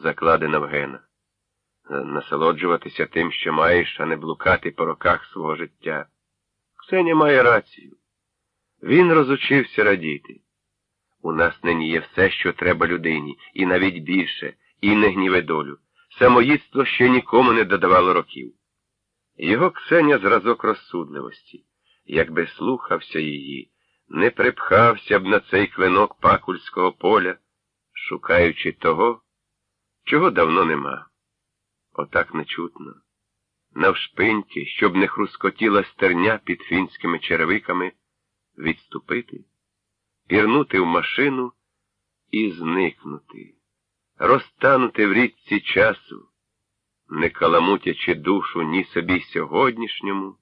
закладена в генах. Насолоджуватися тим, що маєш, а не блукати по роках свого життя. Ксеня має рацію. Він розучився радіти. У нас нині є все, що треба людині, і навіть більше, і не гніве долю. Самоїдство ще нікому не додавало років. Його Ксеня зразок розсудливості, якби слухався її, не припхався б на цей клинок пакульського поля, шукаючи того, чого давно нема. Отак нечутно. Навшпиньки, щоб не хрускотіла стерня під фінськими черевиками, відступити, пірнути в машину і зникнути, розтанути в річці часу, не каламутячи душу ні собі сьогоднішньому,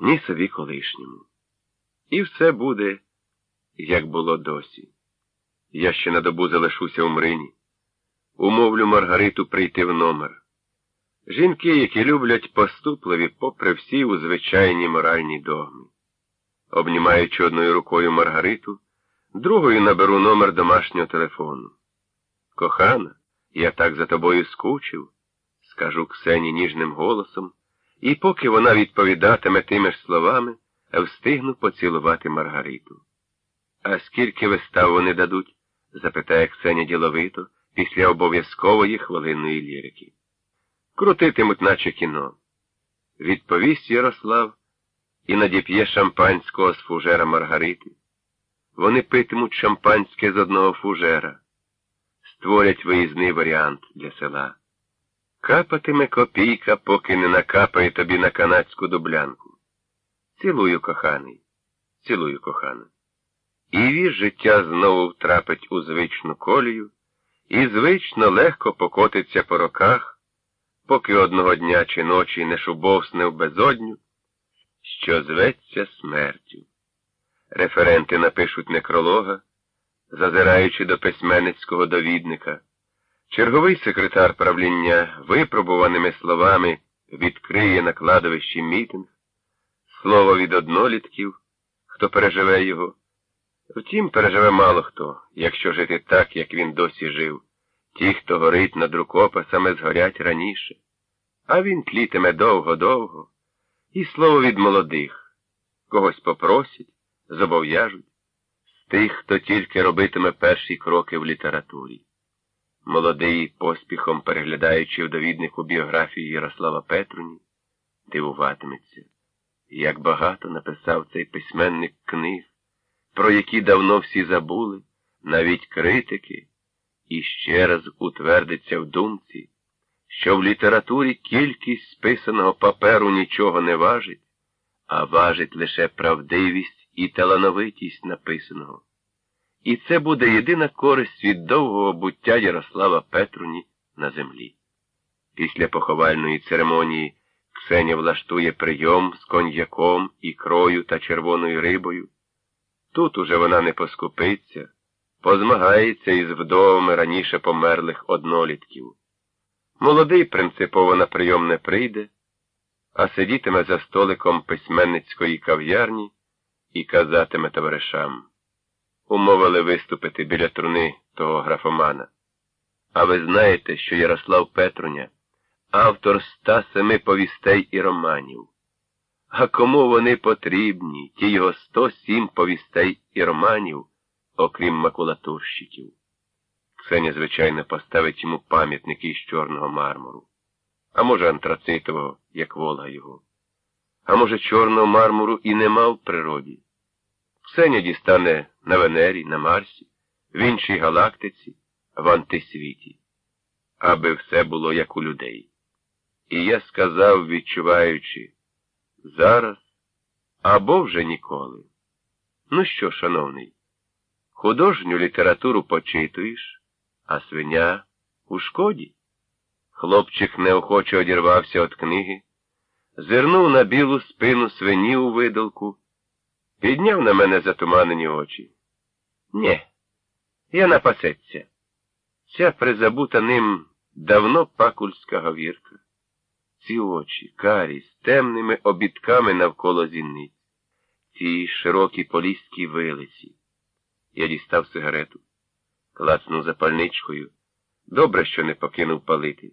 ні собі колишньому. І все буде, як було досі. Я ще на добу залишуся у Мрині. Умовлю Маргариту прийти в номер. Жінки, які люблять поступливі, попри всі у звичайні моральні догми. Обнімаючи одною рукою Маргариту, другою наберу номер домашнього телефону. Кохана, я так за тобою скучив, скажу Ксені ніжним голосом, і поки вона відповідатиме тими ж словами, встигну поцілувати Маргариту. А скільки вистав вони дадуть? запитає Ксеня діловито після обов'язкової хвилинної лірики. Крутитимуть, наче кіно. Відповість Ярослав і надіп'є шампанського з фужера Маргарити. Вони питимуть шампанське з одного фужера, створять виїзний варіант для села. Капатиме копійка, поки не накапає тобі на канадську дублянку. Цілую, коханий, цілую, кохана. І віз життя знову втрапить у звичну колію, і звично легко покотиться по роках, поки одного дня чи ночі не шубовсне в безодню, що зветься смертю. Референти напишуть некролога, зазираючи до письменницького довідника. Черговий секретар правління випробуваними словами відкриє на кладовищі мітинг, слово від однолітків, хто переживе його. Втім, переживе мало хто, якщо жити так, як він досі жив. Ті, хто горить над рукописами, згорять раніше. А він тлітиме довго-довго. І слово від молодих. Когось попросять, зобов'яжуть, з тих, хто тільки робитиме перші кроки в літературі. Молодий, поспіхом переглядаючи в довіднику біографії Ярослава Петруні, дивуватиметься, як багато написав цей письменник книг, про які давно всі забули, навіть критики, і ще раз утвердиться в думці, що в літературі кількість списаного паперу нічого не важить, а важить лише правдивість і талановитість написаного. І це буде єдина користь від довгого буття Ярослава Петруні на землі. Після поховальної церемонії Ксеня влаштує прийом з коньяком, ікрою та червоною рибою. Тут уже вона не поскупиться, позмагається із вдовами раніше померлих однолітків. Молодий принципово на прийом не прийде, а сидітиме за столиком письменницької кав'ярні і казатиме товаришам. Умовили виступити біля труни того графомана. А ви знаєте, що Ярослав Петруня автор ста семи повістей і романів. А кому вони потрібні, ті його сто сім повістей і романів, окрім макулатурщиків? Ксеня, звичайно, поставить йому пам'ятники із чорного мармуру. А може, антрацитового, як Волга його. А може, чорного мармуру і нема в природі. Ксеня дістане на Венері, на Марсі, в іншій галактиці, в антисвіті, аби все було як у людей. І я сказав, відчуваючи, зараз або вже ніколи. Ну що, шановний, художню літературу почитуєш, а свиня у шкоді? Хлопчик неохоче одірвався від книги, зирнув на білу спину свині у видалку. Підняв на мене затуманені очі. Нє, я напасеться. Ця призабута ним давно пакульська говірка. Ці очі, карі, з темними обідками навколо зіниць, ці широкі полісткі вилиці. Я дістав сигарету, клацнув запальничкою, Добре, що не покинув палити.